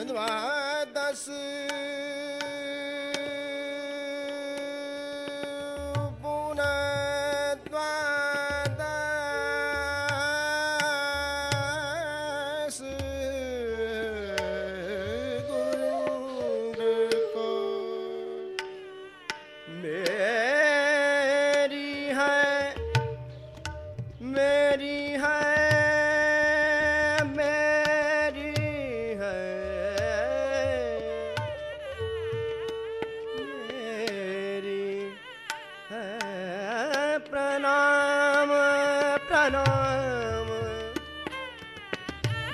ਹੁਣ ਦਵਾਦਸ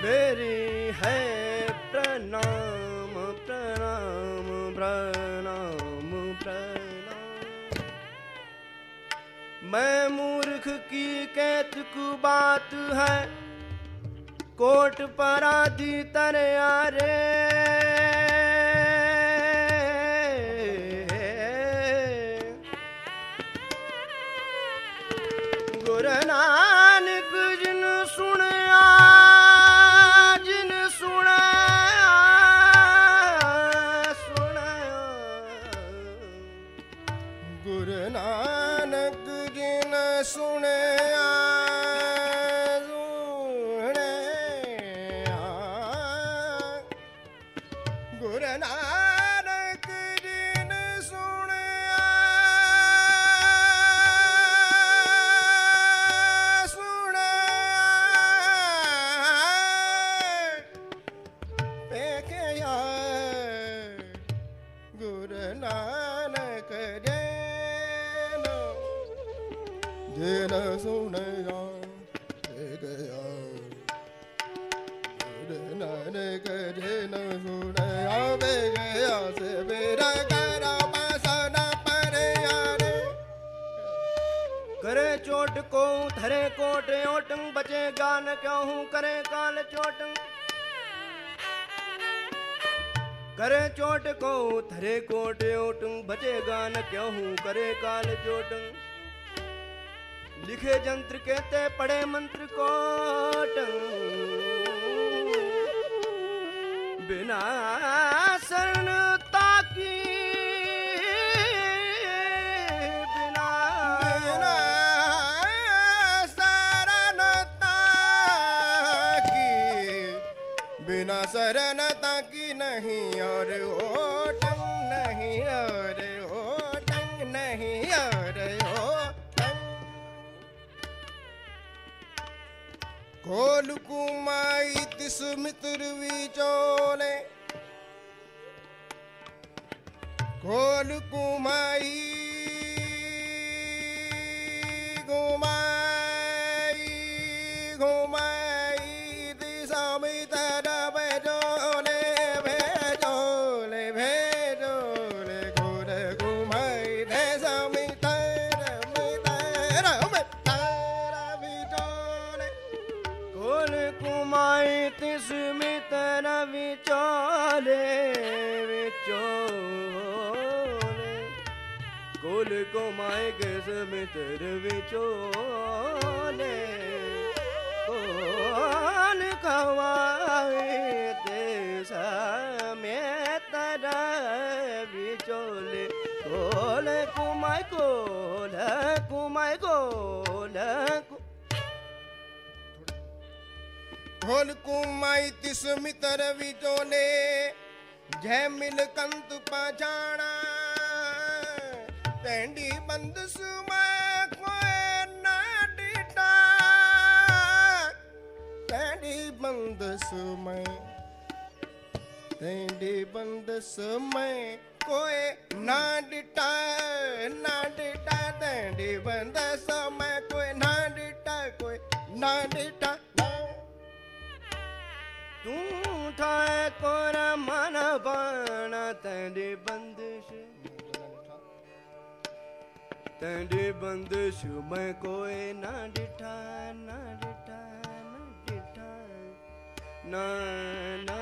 ਮੇਰੀ ਹੈ ਪ੍ਰਣਾਮ ਪ੍ਰਣਾਮ ਪ੍ਰਣਾਮ ਪ੍ਰਣਾਮ ਮੈਂ ਮੂਰਖ ਕੀ ਕੈਤਕ ਬਾਤ ਹੈ ਕੋਟ ਪਰਾਧੀ ਤਰਿਆ ਰੇ ਗੁਰਨਾਮ ਜਿਨ ਸੁਣਿਆ ਵੇਖਿਆ ਗੁਰ ਨਾਨਕ ਜਿਨ ਸੁਣਿਆ ਵੇਖਿਆ ਸੇ ਮੇਰਾ ਕਰਾ ਬਸਨ ਪਰਿਆਰੇ करे चोट को धरे कोट ओटंग बचे गान क्यों करे काल चोटंग करे चोट को धरे कोट ओटंग बचे गान क्यों करे काल चोटंग ਲਿਖੇ ਜੰਤਰ ਕਹਤੇ ਪੜੇ ਮੰਤਰ ਕੋਟ। ਬਿਨਾ ਸਰਨ ਤਾਕੀ। ਬਿਨਾ ਸਰਨ ਤਾਕੀ। ਬਿਨਾ ਸਰਨ ਤਾਕੀ ਨਹੀਂ ਔਰ ਓਟੰ ਨਹੀਂ ਔਰ ਓਟੰ ਨਹੀਂ ਔਰ ਓ ਕੋਲ ਕੁਮਾਈ ਤਿਸ ਮਿੱਤਰ ਵਿਚੋਲੇ। ਕੋਲ ਕੁਮਾਈ ਗੁਮਾਈ ਭੁੱਲ ਕਮਾਏ ਕਿਸ ਮਿੱਤਰ ਵਿਚੋਲੇ। ਕੋਨ ਕਵਾਏ ਤੇ ਸਮੇਤਰ ਵਿਚੋਲੇ। ਕੋਲ ਕੁਮਾਈ ਕੋਲ ਕੁਮਾਈ ਕੋਲ ਕੋਲ ਕੁਮਾਈ ਤਿਸ ਮਿੱਤਰ ਵਿਚੋਲੇ। ਜੈ ਮਿਲ ਕੰਤ ਪਾਜਾਣਾ ਟੈਂਡੀ ਬੰਦਸ ਮੈਂ ਕੋਈ ਨਾ ਡਿਟਾ। ਟੈਂਡੀ ਬੰਦਸ ਮੈਂ ਟੈਂਡੀ ਬੰਦਸ ਮੈਂ ਕੋਈ ਨਾ ਡਿਟਾ, ਨਾ ਡੀਟਾ। ਟੈਂਡੀ ਬੰਦ ਮੈਂ ਕੋਈ ਨਾ ਡਿਟਾ ਕੋਈ ਨਾ ਡਿਟਾ। ਤੂੰ ਠਾਏ ਕੋਰਾ ਮਨ ਬਣਾ ਤੇਰੀ ਬੰਦਸ਼ ਟੰਡੇ ਬੰਦਸ਼ ਮੈਂ ਕੋਈ ਨਾ ਡਿਠਾ ਨਾ ਡਿਠਾ ਨਾ ਡਿਠਾ। ਨਾ ਨਾ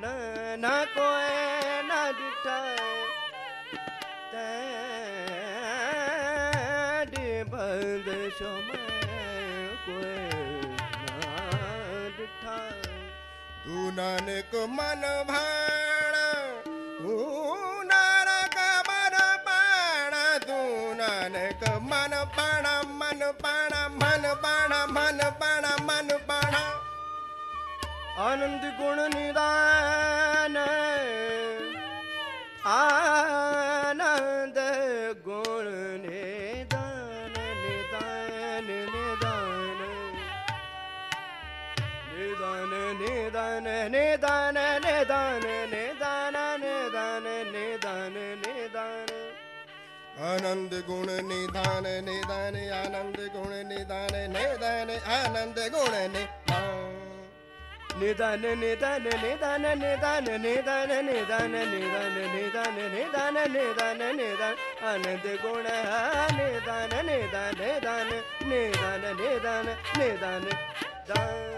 ਨਾ ਨਾ ਕੋਈ ਨਾ ਡਿਠਾ। ਟੰਡੇ ਬੰਦਸ਼ ਮੈਂ ਕੋਈ ਨਾ ਡਿਠਾ। ਤੂੰ ਨਾਨਕ ਮਨ ਭਾਣਾ ਹੂੰ ਆਨੰਦ ਗੁਣ ਨਿਦਾਨ। ਆਨੰਦ ਗੁਣ ਨਿਦਾਨ ਨਿਦਾਨ ਨਿਦਾਨ। ਨਿਦਾਨ ਨਿਦਾਨ ਨਿਦਾਨ ਨਿਦਾਨ ਨਿਦਾਨ ਨਿਦਾਨ ਨਿਦਾਨ ਨਿਦਾਨ। ਆਨੰਦ ਗੁਣ ਨਿਦਾਨ ਨਿਦਾਨ, ਆਨੰਦ ਗੁਣ ਨਿਦਾਨ ਨਿਦਾਨ, ਆਨੰਦ ਗੁਣ ਨਿਦਾਨ निदान निदान निदान निदान निदान निदान निदान निदान निदान निदान निदान आनंद गुण निदान निदान निदान निदान निदान निदान दान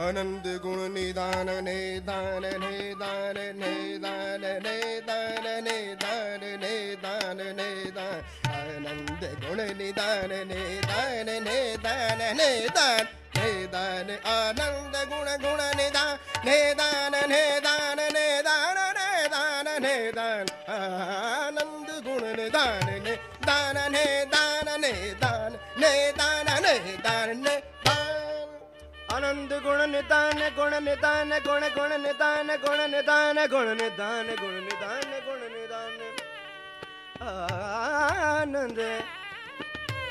आनंद गुण निदान निदान निदान निदान निदान निदान निदान निदान आनंद गुण निदान निदान निदान निदान ਨਿਦਾਨ, ਆਨੰਦ ਗੁਣ ਗੁਣ ਨਿਦਾਨ ਨਿਦਾਨ ਨਿਦਾਨ ਨਿਦਾਨ ਨਿਦਾਨ ਨਿਦਾਨ। ਆਨੰਦ ਗੁਣ ਨਿਦਾਨ ਨਿਦਾਨ ਨਿਦਾਨ ਨਿਦਾਨ ਨਿਦਾਨ ਨਿਦਾਨ ਨਿਦਾਨ। ਆਨੰਦ ਗੁਣ ਨਿਦਾਨ ਗੁਣ ਨਿਦਾਨ, ਗੁਣ ਗੁਣ ਨਿਦਾਨ ਗੁਣ ਨਿਦਾਨ ਗੁਣ ਨਿਦਾਨ ਗੁਣ ਨਿਦਾਨ ਗੁਣ ਨਿਦਾਨ। ਆਨੰਦ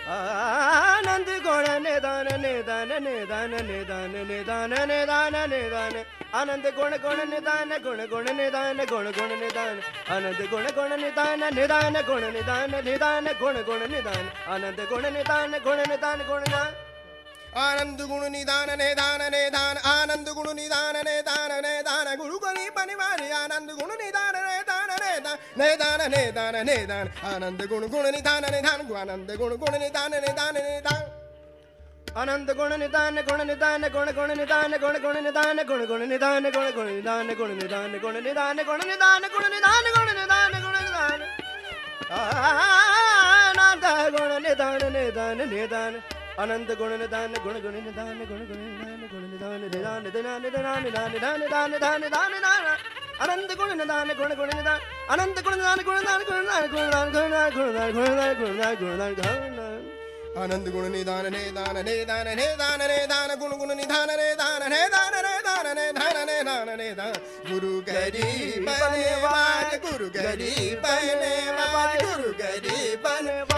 ਆਨੰਦ ਗੁਣ ਨਿਦਾਨ ਨਿਦਾਨ ਨਿਦਾਨ ਨਿਦਾਨ ਨਿਦਾਨ ਨਿਦਾਨ ਨਿਦਾਨ ਆਨੰਦ ਗੁਣ ਗੁਣ ਨਿਦਾਨ ਗੁਣ ਗੁਣ ਨਿਦਾਨ ਗੁਣ ਗੁਣ ਨਿਦਾਨ ਆਨੰਦ ਗੁਣ ਗੁਣ ਨਿਦਾਨ ਨਿਦਾਨ ਗੁਣ ਨਿਦਾਨ ਨਿਦਾਨ ਗੁਣ ਗੁਣ ਨਿਦਾਨ ਆਨੰਦ ਗੁਣ ਨਿਦਾਨ ਗੁਣ ਨਿਦਾਨ ਗੁਣ ਨਿਦਾਨ ஆனந்த குணு நிதானனே தானனே தான ஆனந்த குணு நிதானனே தானனே தான குருகலி பணிவாரி ஆனந்த குணு நிதானனே தானனே தான் நே தானனே தானனே தான் ஆனந்த குணு குண நிதானனே தான் ஆனந்த குணு குண நிதானனே தானனே தான் அனந்த குண நிதான குண நிதான குண குண நிதான குண குண நிதான குண குண நிதான குண குண நிதான குண நிதான குண நிதான குண நிதான குண நிதான குண நிதான குண நிதான ஆனந்த குண நிதான நிதான நிதான ਅਨੰਦ ਗੁਣ ਨਿਦਾਨ ਗੁਣ ਗੁਣ ਨਿਦਾਨ ਗੁਣ ਗੁਣ ਨਿਦਾਨ ਗੁਣ ਨਿਦਾਨ ਨਿਦਾਨ ਨਿਦਾਨ ਨਿਦਾਨ ਨਿਦਾਨ ਨਿਦਾਨ ਨਿਦਾਨ ਨਿਦਾਨ ਨਿਦਾਨ ਨਿਦਾਨ ਅਨੰਦ ਗੁਣ ਨਿਦਾਨ ਗੁਣ ਗੁਣ ਨਿਦਾਨ ਅਨੰਦ ਗੁਣ ਨਿਦਾਨ ਗੁਣ ਨਿਦਾਨ ਗੁਣ ਨਿਦਾਨ ਗੁਣ ਨਿਦਾਨ ਗੁਣ ਨਿਦਾਨ ਗੁਣ ਨਿਦਾਨ ਗੁਣ ਨਿਦਾਨ ਗੁਣ ਨਿਦਾਨ ਗੁਣ ਨਿਦਾਨ ਗੁਣ ਨਿਦਾਨ ਆਨੰਦ ਗੁਣ ਨਿਦਾਨ ਨਿਦਾਨ ਨਿਦਾਨ ਨਿਦਾਨ ਨਿਦਾਨ ਗੁਣ ਗੁਣ ਨਿਦਾਨ ਨਿਦਾਨ ਨਿਦਾਨ ਨਿਦਾਨ ਨਿਦਾਨ ਨਿਦਾਨ ਨਿਦਾਨ ਗੁਰੂ ਗਰੀ ਬਨਵਾਜ ਗੁਰੂ ਗਰੀ ਬਨਵਾਜ ਗੁਰੂ ਗਰੀ ਬਨਵਾਜ